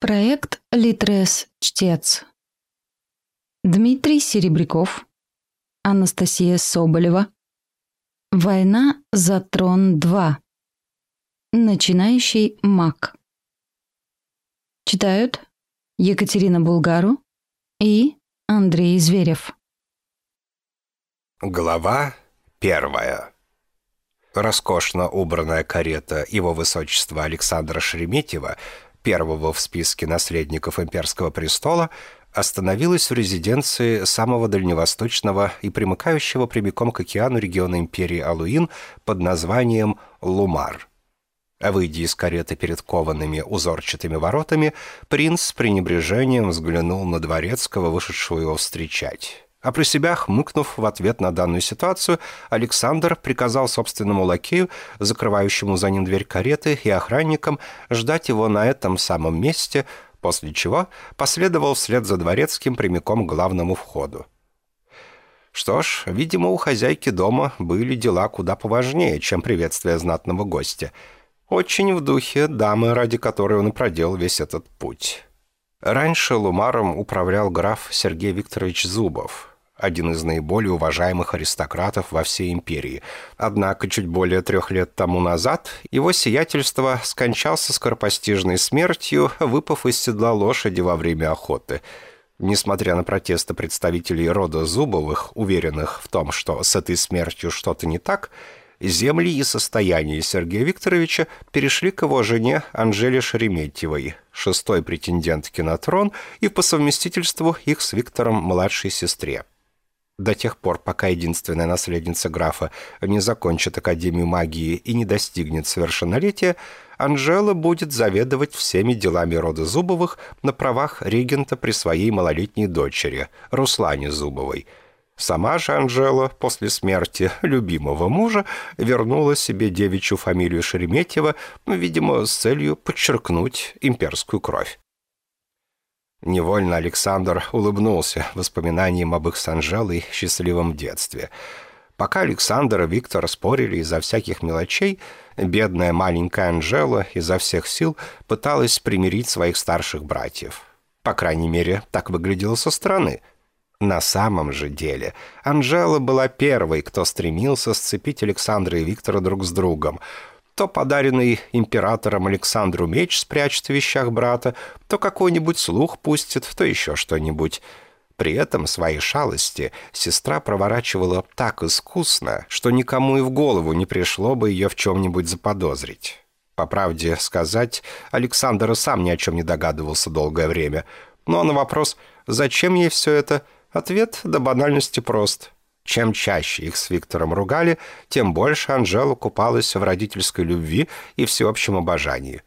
Проект «Литрес. Чтец». Дмитрий Серебряков. Анастасия Соболева. Война за трон 2. Начинающий маг. Читают Екатерина Булгару и Андрей Зверев. Глава первая. Роскошно убранная карета его высочества Александра Шереметьева – первого в списке наследников имперского престола, остановилась в резиденции самого дальневосточного и примыкающего прямиком к океану региона империи Алуин под названием Лумар. Выйдя из кареты перед коваными узорчатыми воротами, принц с пренебрежением взглянул на дворецкого, вышедшего его встречать. А про себя, хмыкнув в ответ на данную ситуацию, Александр приказал собственному лакею, закрывающему за ним дверь кареты, и охранникам ждать его на этом самом месте, после чего последовал вслед за дворецким прямиком к главному входу. Что ж, видимо, у хозяйки дома были дела куда поважнее, чем приветствие знатного гостя. Очень в духе дамы, ради которой он и проделал весь этот путь. Раньше Лумаром управлял граф Сергей Викторович Зубов, один из наиболее уважаемых аристократов во всей империи. Однако чуть более трех лет тому назад его сиятельство скончался скоропостижной смертью, выпав из седла лошади во время охоты. Несмотря на протесты представителей рода Зубовых, уверенных в том, что с этой смертью что-то не так, земли и состояние Сергея Викторовича перешли к его жене Анжеле Шереметьевой, шестой претендентке на трон и по совместительству их с Виктором младшей сестре. До тех пор, пока единственная наследница графа не закончит Академию магии и не достигнет совершеннолетия, Анжела будет заведовать всеми делами рода Зубовых на правах регента при своей малолетней дочери, Руслане Зубовой – Сама же Анжела после смерти любимого мужа вернула себе девичью фамилию Шереметьева, видимо, с целью подчеркнуть имперскую кровь. Невольно Александр улыбнулся воспоминаниям об их с Анжелой счастливом детстве. Пока Александр и Виктор спорили из-за всяких мелочей, бедная маленькая Анжела изо всех сил пыталась примирить своих старших братьев. По крайней мере, так выглядело со стороны – на самом же деле Анжела была первой, кто стремился сцепить Александра и Виктора друг с другом. То подаренный императором Александру меч спрячет в вещах брата, то какой-нибудь слух пустит, то еще что-нибудь. При этом свои шалости сестра проворачивала так искусно, что никому и в голову не пришло бы ее в чем-нибудь заподозрить. По правде сказать, Александр сам ни о чем не догадывался долгое время. Но на вопрос «Зачем ей все это?» Ответ до банальности прост. Чем чаще их с Виктором ругали, тем больше Анжела купалась в родительской любви и всеобщем обожании.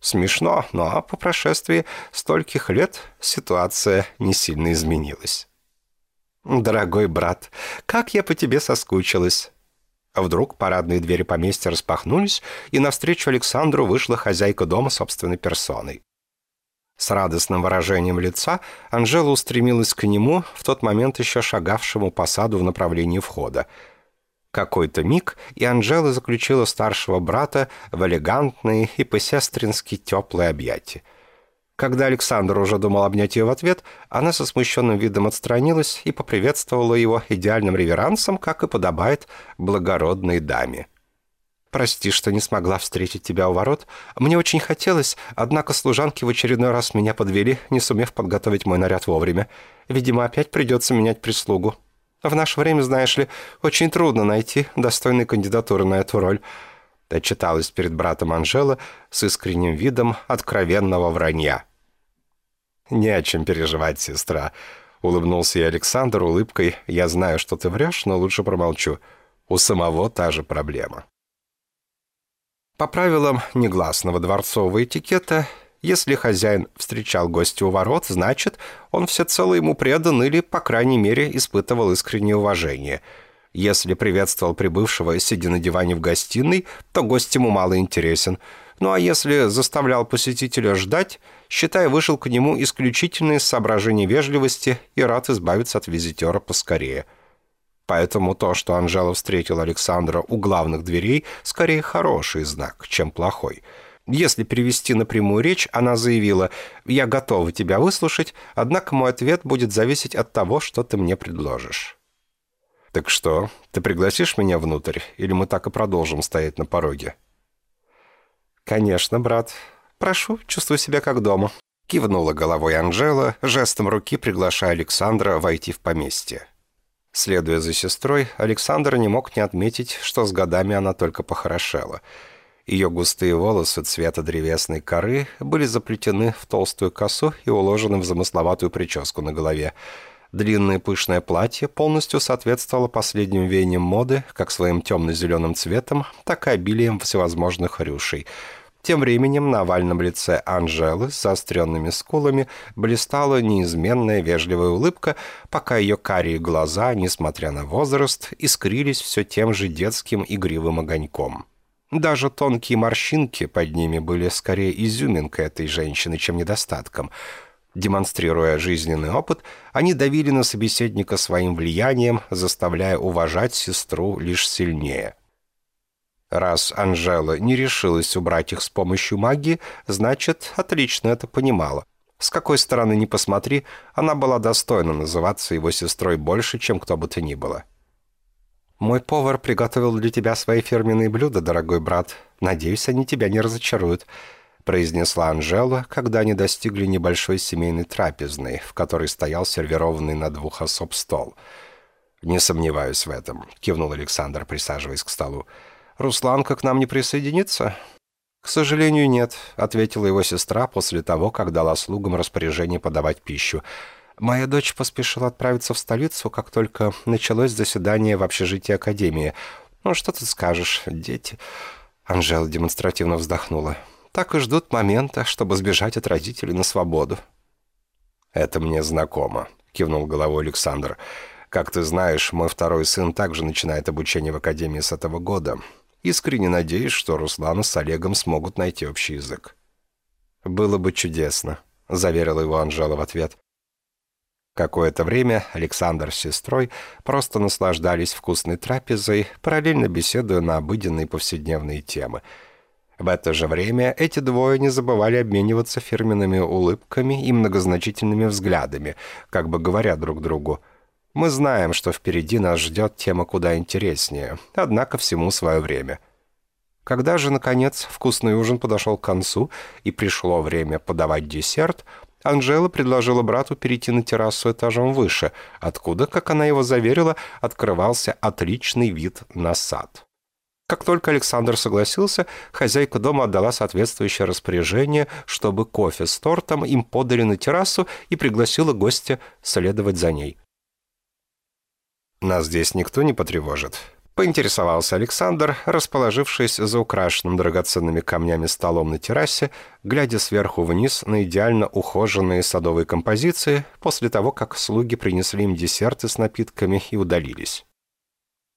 Смешно, но по прошествии стольких лет ситуация не сильно изменилась. «Дорогой брат, как я по тебе соскучилась!» Вдруг парадные двери поместья распахнулись, и навстречу Александру вышла хозяйка дома собственной персоной. С радостным выражением лица Анжела устремилась к нему, в тот момент еще шагавшему по саду в направлении входа. Какой-то миг, и Анжела заключила старшего брата в элегантные и по-сестрински теплые объятия. Когда Александр уже думал обнять ее в ответ, она со смущенным видом отстранилась и поприветствовала его идеальным реверансом, как и подобает благородной даме. Прости, что не смогла встретить тебя у ворот. Мне очень хотелось, однако служанки в очередной раз меня подвели, не сумев подготовить мой наряд вовремя. Видимо, опять придется менять прислугу. В наше время, знаешь ли, очень трудно найти достойные кандидатуры на эту роль. Отчиталась перед братом Анжела с искренним видом откровенного вранья. «Не о чем переживать, сестра», — улыбнулся я Александр улыбкой. «Я знаю, что ты врешь, но лучше промолчу. У самого та же проблема». По правилам негласного дворцового этикета, если хозяин встречал гостя у ворот, значит, он всецело ему предан или, по крайней мере, испытывал искреннее уважение. Если приветствовал прибывшего, сидя на диване в гостиной, то гость ему мало интересен. Ну а если заставлял посетителя ждать, считай, вышел к нему исключительно из соображений вежливости и рад избавиться от визитера поскорее – Поэтому то, что Анжела встретила Александра у главных дверей, скорее хороший знак, чем плохой. Если перевести напрямую речь, она заявила «Я готова тебя выслушать, однако мой ответ будет зависеть от того, что ты мне предложишь». «Так что, ты пригласишь меня внутрь, или мы так и продолжим стоять на пороге?» «Конечно, брат. Прошу, чувствуй себя как дома», — кивнула головой Анжела, жестом руки приглашая Александра войти в поместье. Следуя за сестрой, Александр не мог не отметить, что с годами она только похорошела — ее густые волосы цвета древесной коры были заплетены в толстую косу и уложены в замысловатую прическу на голове. Длинное пышное платье полностью соответствовало последним веяниям моды, как своим темно-зеленым цветом, так и обилием всевозможных рюшей. Тем временем на овальном лице Анжелы с заостренными скулами блистала неизменная вежливая улыбка, пока ее карие глаза, несмотря на возраст, искрились все тем же детским игривым огоньком. Даже тонкие морщинки под ними были скорее изюминкой этой женщины, чем недостатком. Демонстрируя жизненный опыт, они давили на собеседника своим влиянием, заставляя уважать сестру лишь сильнее. Раз Анжела не решилась убрать их с помощью магии, значит, отлично это понимала. С какой стороны ни посмотри, она была достойна называться его сестрой больше, чем кто бы то ни было. «Мой повар приготовил для тебя свои фирменные блюда, дорогой брат. Надеюсь, они тебя не разочаруют», — произнесла Анжела, когда они достигли небольшой семейной трапезной, в которой стоял сервированный на двух особ стол. «Не сомневаюсь в этом», — кивнул Александр, присаживаясь к столу. «Русланка к нам не присоединится?» «К сожалению, нет», — ответила его сестра после того, как дала слугам распоряжение подавать пищу. Моя дочь поспешила отправиться в столицу, как только началось заседание в общежитии Академии. Ну, что ты скажешь, дети...» Анжела демонстративно вздохнула. «Так и ждут момента, чтобы сбежать от родителей на свободу». «Это мне знакомо», — кивнул головой Александр. «Как ты знаешь, мой второй сын также начинает обучение в Академии с этого года. Искренне надеюсь, что Руслан с Олегом смогут найти общий язык». «Было бы чудесно», — заверила его Анжела в ответ. Какое-то время Александр с сестрой просто наслаждались вкусной трапезой, параллельно беседуя на обыденные повседневные темы. В это же время эти двое не забывали обмениваться фирменными улыбками и многозначительными взглядами, как бы говоря друг другу «Мы знаем, что впереди нас ждет тема куда интереснее, однако всему свое время». Когда же, наконец, вкусный ужин подошел к концу и пришло время подавать десерт, Анжела предложила брату перейти на террасу этажом выше, откуда, как она его заверила, открывался отличный вид на сад. Как только Александр согласился, хозяйка дома отдала соответствующее распоряжение, чтобы кофе с тортом им подали на террасу и пригласила гостя следовать за ней. «Нас здесь никто не потревожит», Поинтересовался Александр, расположившись за украшенным драгоценными камнями столом на террасе, глядя сверху вниз на идеально ухоженные садовые композиции, после того, как слуги принесли им десерты с напитками и удалились.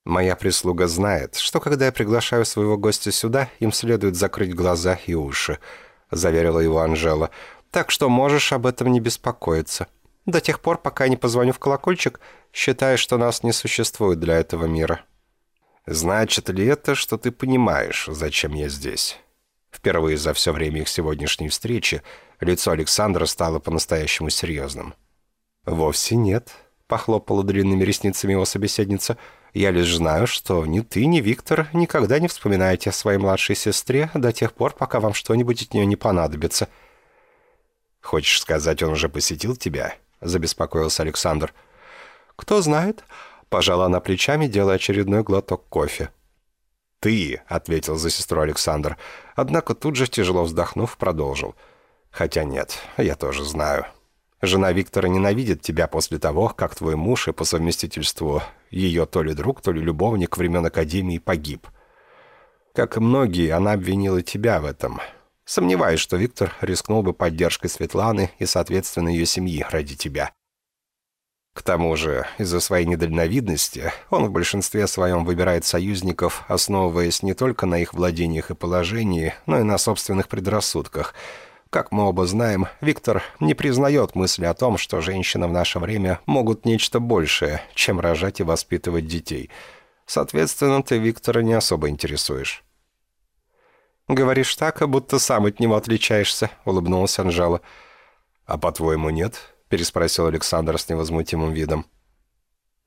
«Моя прислуга знает, что когда я приглашаю своего гостя сюда, им следует закрыть глаза и уши», — заверила его Анжела. «Так что можешь об этом не беспокоиться. До тех пор, пока я не позвоню в колокольчик, считай, что нас не существует для этого мира». Значит ли это, что ты понимаешь, зачем я здесь? Впервые за все время их сегодняшней встречи лицо Александра стало по-настоящему серьезным. «Вовсе нет», — похлопала длинными ресницами его собеседница. «Я лишь знаю, что ни ты, ни Виктор никогда не вспоминаете о своей младшей сестре до тех пор, пока вам что-нибудь от нее не понадобится». «Хочешь сказать, он уже посетил тебя?» — забеспокоился Александр. «Кто знает. Пожала она плечами, делая очередной глоток кофе. «Ты», — ответил за сестру Александр, однако тут же, тяжело вздохнув, продолжил. «Хотя нет, я тоже знаю. Жена Виктора ненавидит тебя после того, как твой муж и по совместительству ее то ли друг, то ли любовник времен Академии погиб. Как и многие, она обвинила тебя в этом. Сомневаюсь, что Виктор рискнул бы поддержкой Светланы и, соответственно, ее семьи ради тебя. К тому же, из-за своей недальновидности, он в большинстве своем выбирает союзников, основываясь не только на их владениях и положении, но и на собственных предрассудках. Как мы оба знаем, Виктор не признает мысли о том, что женщины в наше время могут нечто большее, чем рожать и воспитывать детей. Соответственно, ты Виктора не особо интересуешь. «Говоришь так, будто сам от него отличаешься», — улыбнулась Анжела. «А по-твоему, нет?» — переспросил Александр с невозмутимым видом.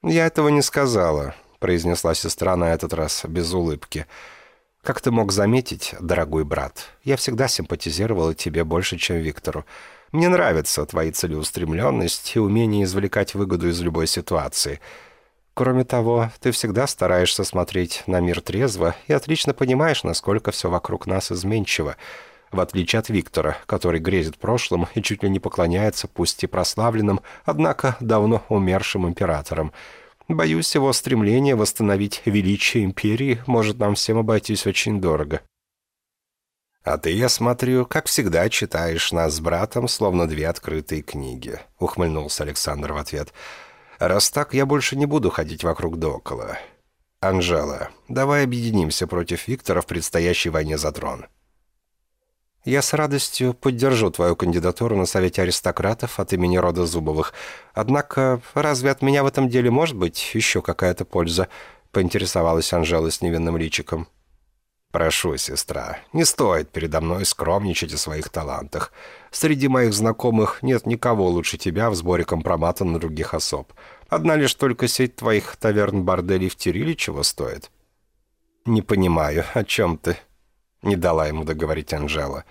«Я этого не сказала», — произнесла сестра на этот раз без улыбки. «Как ты мог заметить, дорогой брат, я всегда симпатизировала тебе больше, чем Виктору. Мне нравится твоя целеустремленность и умение извлекать выгоду из любой ситуации». Кроме того, ты всегда стараешься смотреть на мир трезво и отлично понимаешь, насколько все вокруг нас изменчиво, в отличие от Виктора, который грезит прошлым и чуть ли не поклоняется, пусть и прославленным, однако давно умершим императорам. Боюсь, его стремление восстановить величие империи может нам всем обойтись очень дорого. «А ты, я смотрю, как всегда читаешь нас с братом, словно две открытые книги», — ухмыльнулся Александр в ответ. Раз так, я больше не буду ходить вокруг да около. Анжела, давай объединимся против Виктора в предстоящей войне за трон. Я с радостью поддержу твою кандидатуру на Совете аристократов от имени рода Зубовых. Однако, разве от меня в этом деле может быть еще какая-то польза?» — поинтересовалась Анжела с невинным личиком. «Прошу, сестра, не стоит передо мной скромничать о своих талантах. Среди моих знакомых нет никого лучше тебя в сборе компромата на других особ. Одна лишь только сеть твоих таверн-борделей в Тириле чего стоит?» «Не понимаю, о чем ты?» — не дала ему договорить Анжела.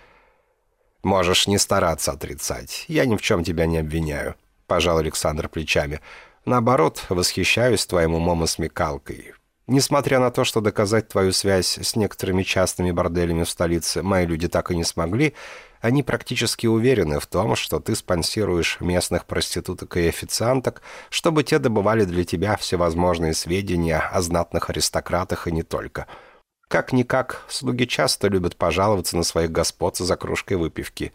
«Можешь не стараться отрицать. Я ни в чем тебя не обвиняю», — пожал Александр плечами. «Наоборот, восхищаюсь твоим умом и смекалкой. Несмотря на то, что доказать твою связь с некоторыми частными борделями в столице мои люди так и не смогли, они практически уверены в том, что ты спонсируешь местных проституток и официанток, чтобы те добывали для тебя всевозможные сведения о знатных аристократах и не только. Как-никак, слуги часто любят пожаловаться на своих господ за кружкой выпивки.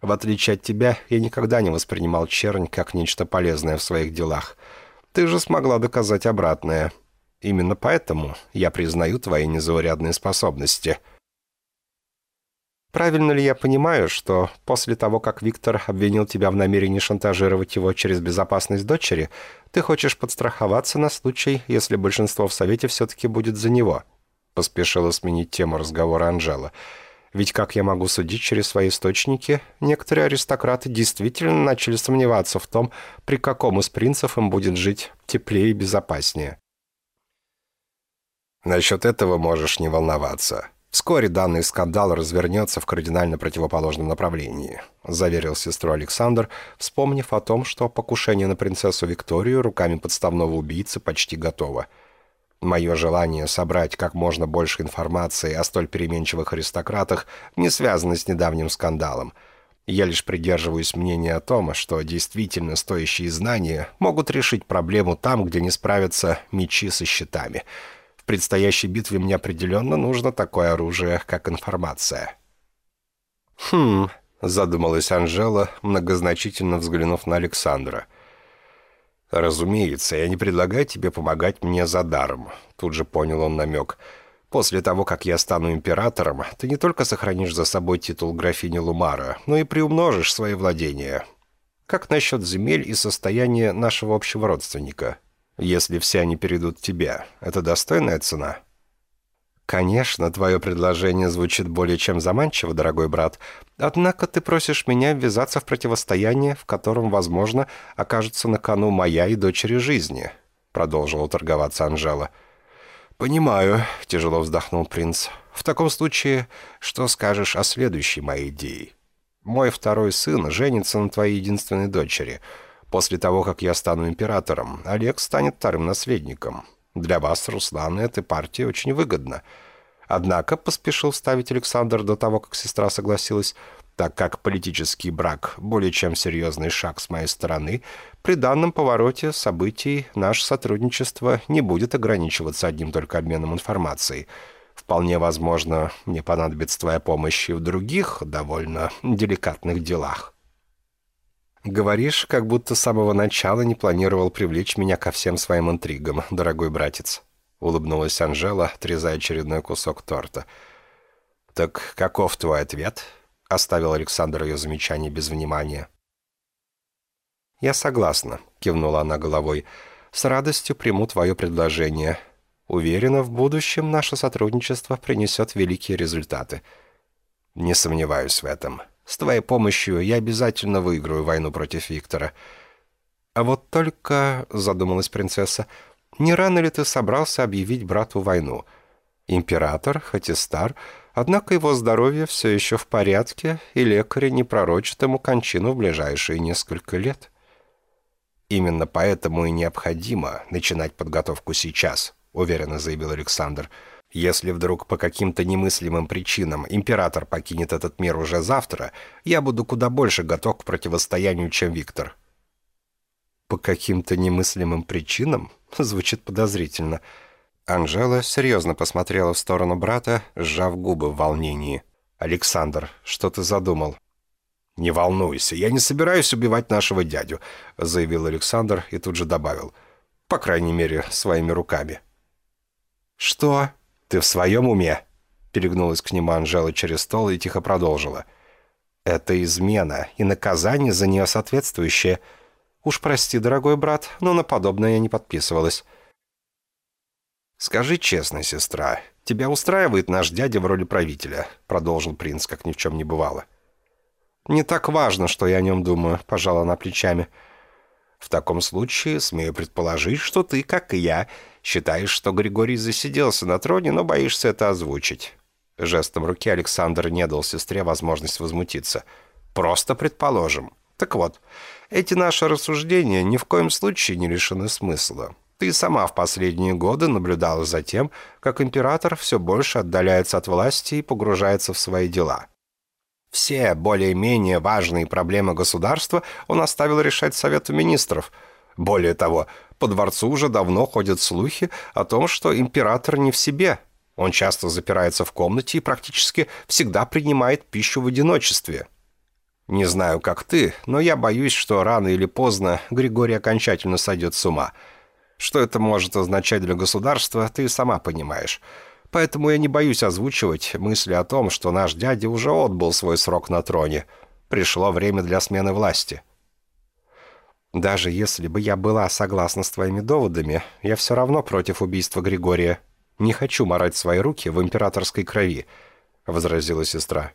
В отличие от тебя, я никогда не воспринимал чернь как нечто полезное в своих делах. Ты же смогла доказать обратное». Именно поэтому я признаю твои незаурядные способности. Правильно ли я понимаю, что после того, как Виктор обвинил тебя в намерении шантажировать его через безопасность дочери, ты хочешь подстраховаться на случай, если большинство в Совете все-таки будет за него?» Поспешила сменить тему разговора Анжела. «Ведь, как я могу судить через свои источники, некоторые аристократы действительно начали сомневаться в том, при каком из принцев им будет жить теплее и безопаснее». Насчет этого можешь не волноваться. Вскоре данный скандал развернется в кардинально противоположном направлении», заверил сестру Александр, вспомнив о том, что покушение на принцессу Викторию руками подставного убийцы почти готово. Мое желание собрать как можно больше информации о столь переменчивых аристократах не связано с недавним скандалом. Я лишь придерживаюсь мнения о том, что действительно стоящие знания могут решить проблему там, где не справятся мечи со щитами — в предстоящей битве мне определенно нужно такое оружие, как информация». «Хм», — задумалась Анжела, многозначительно взглянув на Александра. «Разумеется, я не предлагаю тебе помогать мне за даром», — тут же понял он намек. «После того, как я стану императором, ты не только сохранишь за собой титул графини Лумара, но и приумножишь свои владения. Как насчет земель и состояния нашего общего родственника?» Если все они перейдут тебе. Это достойная цена?» «Конечно, твое предложение звучит более чем заманчиво, дорогой брат. Однако ты просишь меня ввязаться в противостояние, в котором, возможно, окажется на кону моя и дочери жизни», — продолжила торговаться Анжела. «Понимаю», — тяжело вздохнул принц. «В таком случае, что скажешь о следующей моей идее? Мой второй сын женится на твоей единственной дочери». После того, как я стану императором, Олег станет вторым наследником. Для вас, Руслан, эта партия очень выгодна. Однако поспешил вставить Александр до того, как сестра согласилась, так как политический брак – более чем серьезный шаг с моей стороны, при данном повороте событий наше сотрудничество не будет ограничиваться одним только обменом информацией. Вполне возможно, мне понадобится твоя помощь и в других довольно деликатных делах. «Говоришь, как будто с самого начала не планировал привлечь меня ко всем своим интригам, дорогой братец», — улыбнулась Анжела, отрезая очередной кусок торта. «Так каков твой ответ?» — оставил Александр ее замечание без внимания. «Я согласна», — кивнула она головой. «С радостью приму твое предложение. Уверена, в будущем наше сотрудничество принесет великие результаты. Не сомневаюсь в этом. С твоей помощью я обязательно выиграю войну против Виктора. А вот только, задумалась принцесса, не рано ли ты собрался объявить брату войну? Император, хоть и стар, однако его здоровье все еще в порядке, и лекари не пророчат ему кончину в ближайшие несколько лет. Именно поэтому и необходимо начинать подготовку сейчас, уверенно заявил Александр. Если вдруг по каким-то немыслимым причинам император покинет этот мир уже завтра, я буду куда больше готов к противостоянию, чем Виктор. По каким-то немыслимым причинам? Звучит подозрительно. Анжела серьезно посмотрела в сторону брата, сжав губы в волнении. «Александр, что ты задумал?» «Не волнуйся, я не собираюсь убивать нашего дядю», заявил Александр и тут же добавил. «По крайней мере, своими руками». «Что? Ты в своем уме?» Перегнулась к нему Анжела через стол и тихо продолжила. «Это измена, и наказание за нее соответствующее. Уж прости, дорогой брат, но на подобное я не подписывалась». «Скажи честно, сестра, тебя устраивает наш дядя в роли правителя?» Продолжил принц, как ни в чем не бывало. «Не так важно, что я о нем думаю», — пожала она плечами. «В таком случае смею предположить, что ты, как и я, считаешь, что Григорий засиделся на троне, но боишься это озвучить». Жестом руки Александр не дал сестре возможность возмутиться. «Просто предположим. Так вот, эти наши рассуждения ни в коем случае не лишены смысла. Ты сама в последние годы наблюдала за тем, как император все больше отдаляется от власти и погружается в свои дела». Все более-менее важные проблемы государства он оставил решать Совету Министров. Более того, по дворцу уже давно ходят слухи о том, что император не в себе. Он часто запирается в комнате и практически всегда принимает пищу в одиночестве. Не знаю, как ты, но я боюсь, что рано или поздно Григорий окончательно сойдет с ума. Что это может означать для государства, ты сама понимаешь. Поэтому я не боюсь озвучивать мысли о том, что наш дядя уже отбыл свой срок на троне. Пришло время для смены власти. Даже если бы я была согласна с твоими доводами, я все равно против убийства Григория. Не хочу морать свои руки в императорской крови, — возразила сестра.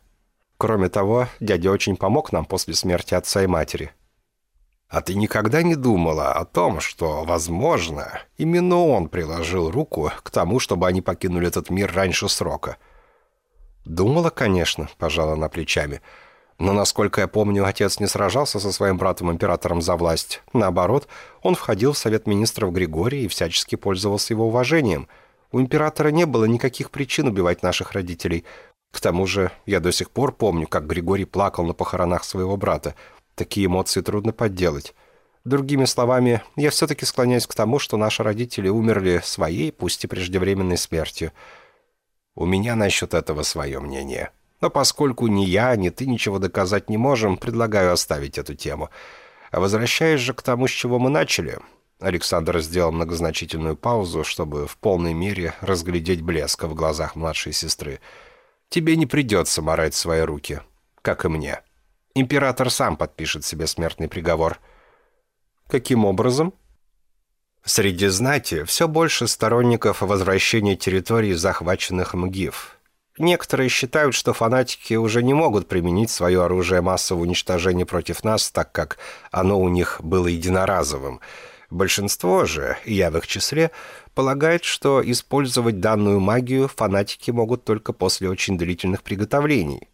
Кроме того, дядя очень помог нам после смерти отца и матери. А ты никогда не думала о том, что, возможно, именно он приложил руку к тому, чтобы они покинули этот мир раньше срока? Думала, конечно, пожала она плечами. Но, насколько я помню, отец не сражался со своим братом-императором за власть. Наоборот, он входил в Совет Министров Григория и всячески пользовался его уважением. У императора не было никаких причин убивать наших родителей. К тому же, я до сих пор помню, как Григорий плакал на похоронах своего брата, Такие эмоции трудно подделать. Другими словами, я все-таки склоняюсь к тому, что наши родители умерли своей, пусть и преждевременной смертью. У меня насчет этого свое мнение. Но поскольку ни я, ни ты ничего доказать не можем, предлагаю оставить эту тему. А возвращаясь же к тому, с чего мы начали... Александр сделал многозначительную паузу, чтобы в полной мере разглядеть блеск в глазах младшей сестры. «Тебе не придется морать свои руки, как и мне». Император сам подпишет себе смертный приговор. Каким образом? Среди знати все больше сторонников возвращения территорий, захваченных МГИФ. Некоторые считают, что фанатики уже не могут применить свое оружие массового уничтожения против нас, так как оно у них было единоразовым. Большинство же, я в их числе, полагает, что использовать данную магию фанатики могут только после очень длительных приготовлений.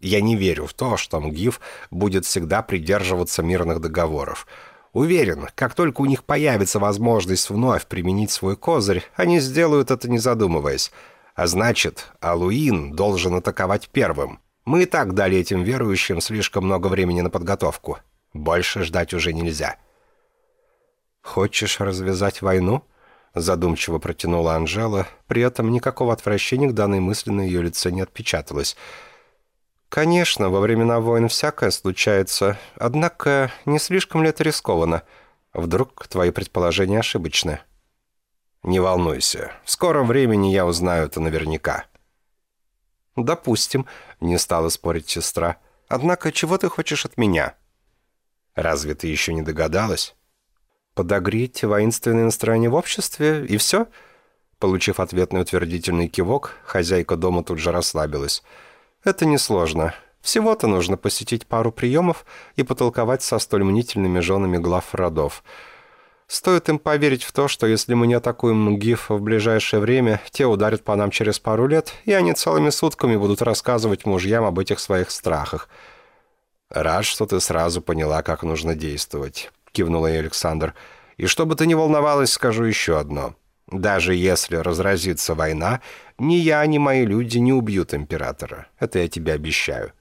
Я не верю в то, что МГИФ будет всегда придерживаться мирных договоров. Уверен, как только у них появится возможность вновь применить свой козырь, они сделают это не задумываясь. А значит, Алуин должен атаковать первым. Мы и так дали этим верующим слишком много времени на подготовку. Больше ждать уже нельзя. «Хочешь развязать войну?» Задумчиво протянула Анжела, при этом никакого отвращения к данной мысли на ее лице не отпечаталось – «Конечно, во времена войн всякое случается, однако не слишком ли это рискованно? Вдруг твои предположения ошибочны?» «Не волнуйся, в скором времени я узнаю это наверняка». «Допустим», — не стала спорить сестра. «Однако чего ты хочешь от меня?» «Разве ты еще не догадалась?» «Подогреть воинственное настроение в обществе, и все?» Получив ответный утвердительный кивок, хозяйка дома тут же расслабилась. «Это несложно. Всего-то нужно посетить пару приемов и потолковать со столь мнительными женами глав родов. Стоит им поверить в то, что если мы не атакуем ГИФ в ближайшее время, те ударят по нам через пару лет, и они целыми сутками будут рассказывать мужьям об этих своих страхах. «Рад, что ты сразу поняла, как нужно действовать», — кивнул ей Александр. «И чтобы ты не волновалась, скажу еще одно». Даже если разразится война, ни я, ни мои люди не убьют императора. Это я тебе обещаю».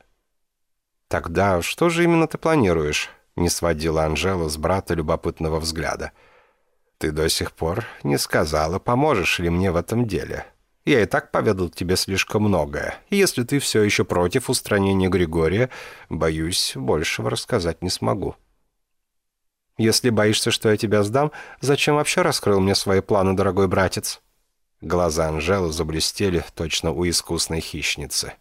«Тогда что же именно ты планируешь?» — не сводила Анжела с брата любопытного взгляда. «Ты до сих пор не сказала, поможешь ли мне в этом деле. Я и так поведал тебе слишком многое. И если ты все еще против устранения Григория, боюсь, большего рассказать не смогу». Если боишься, что я тебя сдам, зачем вообще раскрыл мне свои планы, дорогой братец?» Глаза Анжелы заблестели точно у искусной хищницы.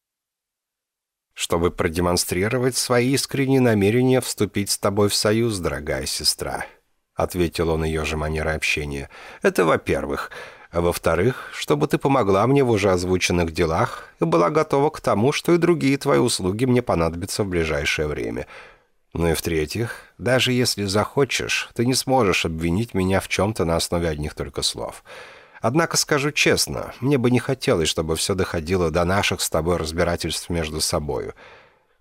«Чтобы продемонстрировать свои искренние намерения вступить с тобой в союз, дорогая сестра», — ответил он ее же манерой общения. «Это во-первых. А во-вторых, чтобы ты помогла мне в уже озвученных делах и была готова к тому, что и другие твои услуги мне понадобятся в ближайшее время. Ну и в-третьих, даже если захочешь, ты не сможешь обвинить меня в чем-то на основе одних только слов. Однако скажу честно, мне бы не хотелось, чтобы все доходило до наших с тобой разбирательств между собою.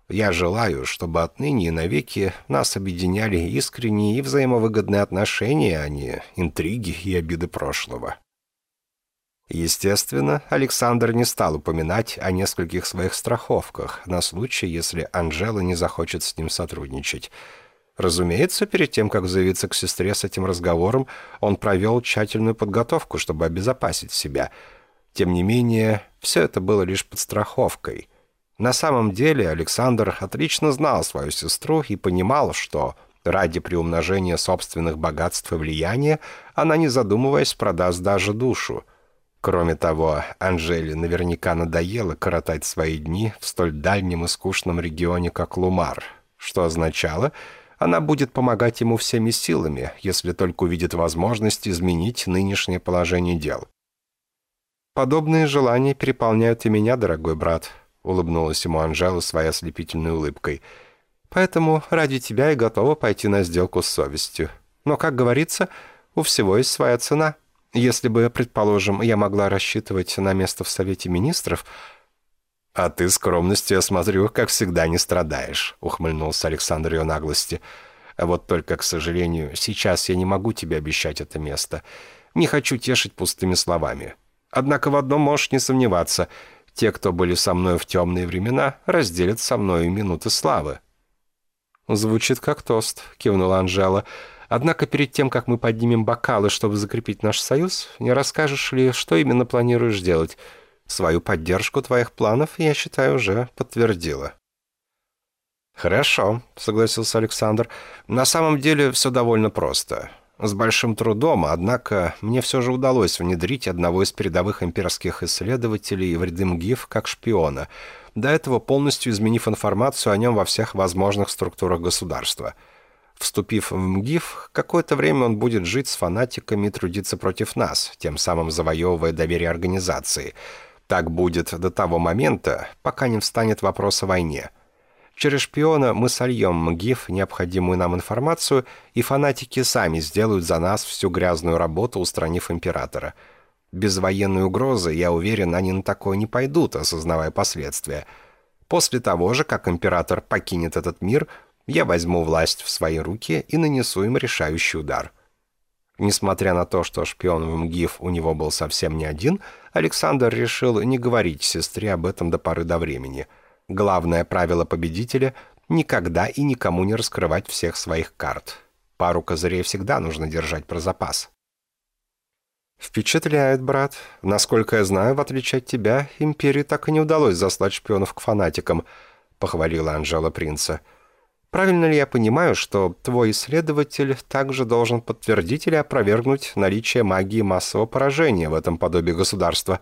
Я желаю, чтобы отныне и навеки нас объединяли искренние и взаимовыгодные отношения, а не интриги и обиды прошлого. Естественно, Александр не стал упоминать о нескольких своих страховках на случай, если Анжела не захочет с ним сотрудничать. Разумеется, перед тем, как заявиться к сестре с этим разговором, он провел тщательную подготовку, чтобы обезопасить себя. Тем не менее, все это было лишь подстраховкой. На самом деле Александр отлично знал свою сестру и понимал, что ради приумножения собственных богатств и влияния она, не задумываясь, продаст даже душу – Кроме того, Анжеле наверняка надоело коротать свои дни в столь дальнем и скучном регионе, как Лумар, что означало, она будет помогать ему всеми силами, если только увидит возможность изменить нынешнее положение дел. «Подобные желания переполняют и меня, дорогой брат», — улыбнулась ему Анжела своей ослепительной улыбкой. «Поэтому ради тебя я готова пойти на сделку с совестью. Но, как говорится, у всего есть своя цена». Если бы, предположим, я могла рассчитывать на место в Совете Министров... «А ты скромностью, я смотрю, как всегда не страдаешь», — ухмыльнулся Александр ее наглости. «А вот только, к сожалению, сейчас я не могу тебе обещать это место. Не хочу тешить пустыми словами. Однако в одном можешь не сомневаться. Те, кто были со мной в темные времена, разделят со мной минуты славы». «Звучит как тост», — кивнула Анжела. Однако перед тем, как мы поднимем бокалы, чтобы закрепить наш союз, не расскажешь ли, что именно планируешь делать? Свою поддержку твоих планов, я считаю, уже подтвердила». «Хорошо», — согласился Александр. «На самом деле все довольно просто. С большим трудом, однако, мне все же удалось внедрить одного из передовых имперских исследователей в ряды МГИФ как шпиона, до этого полностью изменив информацию о нем во всех возможных структурах государства». Вступив в МГИФ, какое-то время он будет жить с фанатиками и трудиться против нас, тем самым завоевывая доверие организации. Так будет до того момента, пока не встанет вопрос о войне. Через шпиона мы сольем МГИФ необходимую нам информацию, и фанатики сами сделают за нас всю грязную работу, устранив императора. Без военной угрозы, я уверен, они на такое не пойдут, осознавая последствия. После того же, как император покинет этот мир – я возьму власть в свои руки и нанесу им решающий удар. Несмотря на то, что шпион в МГИФ у него был совсем не один, Александр решил не говорить сестре об этом до поры до времени. Главное правило победителя — никогда и никому не раскрывать всех своих карт. Пару козырей всегда нужно держать про запас. «Впечатляет, брат. Насколько я знаю, в отличие от тебя, Империи так и не удалось заслать шпионов к фанатикам», — похвалила Анжела принца. — Правильно ли я понимаю, что твой исследователь также должен подтвердить или опровергнуть наличие магии массового поражения в этом подобии государства?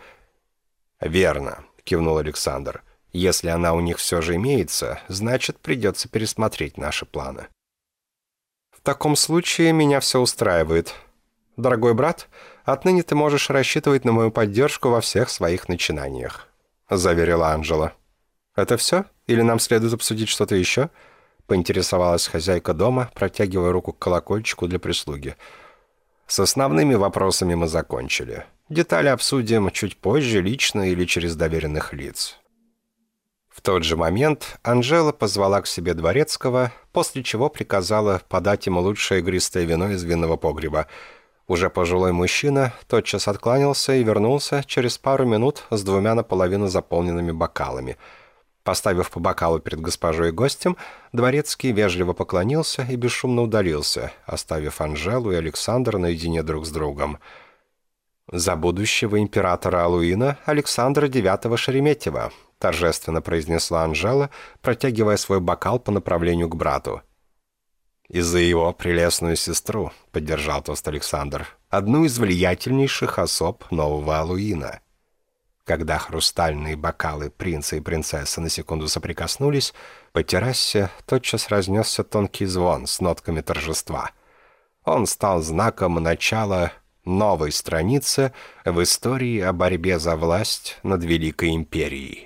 «Верно», — кивнул Александр. «Если она у них все же имеется, значит, придется пересмотреть наши планы». «В таком случае меня все устраивает. Дорогой брат, Отныне ты можешь рассчитывать на мою поддержку во всех своих начинаниях», — заверила Анжела. «Это все? Или нам следует обсудить что-то еще?» — поинтересовалась хозяйка дома, протягивая руку к колокольчику для прислуги. «С основными вопросами мы закончили. Детали обсудим чуть позже, лично или через доверенных лиц». В тот же момент Анжела позвала к себе дворецкого, после чего приказала подать ему лучшее игристое вино из винного погреба. Уже пожилой мужчина тотчас откланялся и вернулся через пару минут с двумя наполовину заполненными бокалами. Поставив по бокалу перед госпожой и гостем, дворецкий вежливо поклонился и бесшумно удалился, оставив Анжелу и Александра наедине друг с другом. «За будущего императора Алуина Александра IX Шереметьева», — торжественно произнесла Анжела, протягивая свой бокал по направлению к брату. «И за его прелестную сестру», — поддержал тост Александр, «одну из влиятельнейших особ нового Алуина». Когда хрустальные бокалы принца и принцессы на секунду соприкоснулись, по террасе тотчас разнесся тонкий звон с нотками торжества. Он стал знаком начала новой страницы в истории о борьбе за власть над Великой Империей.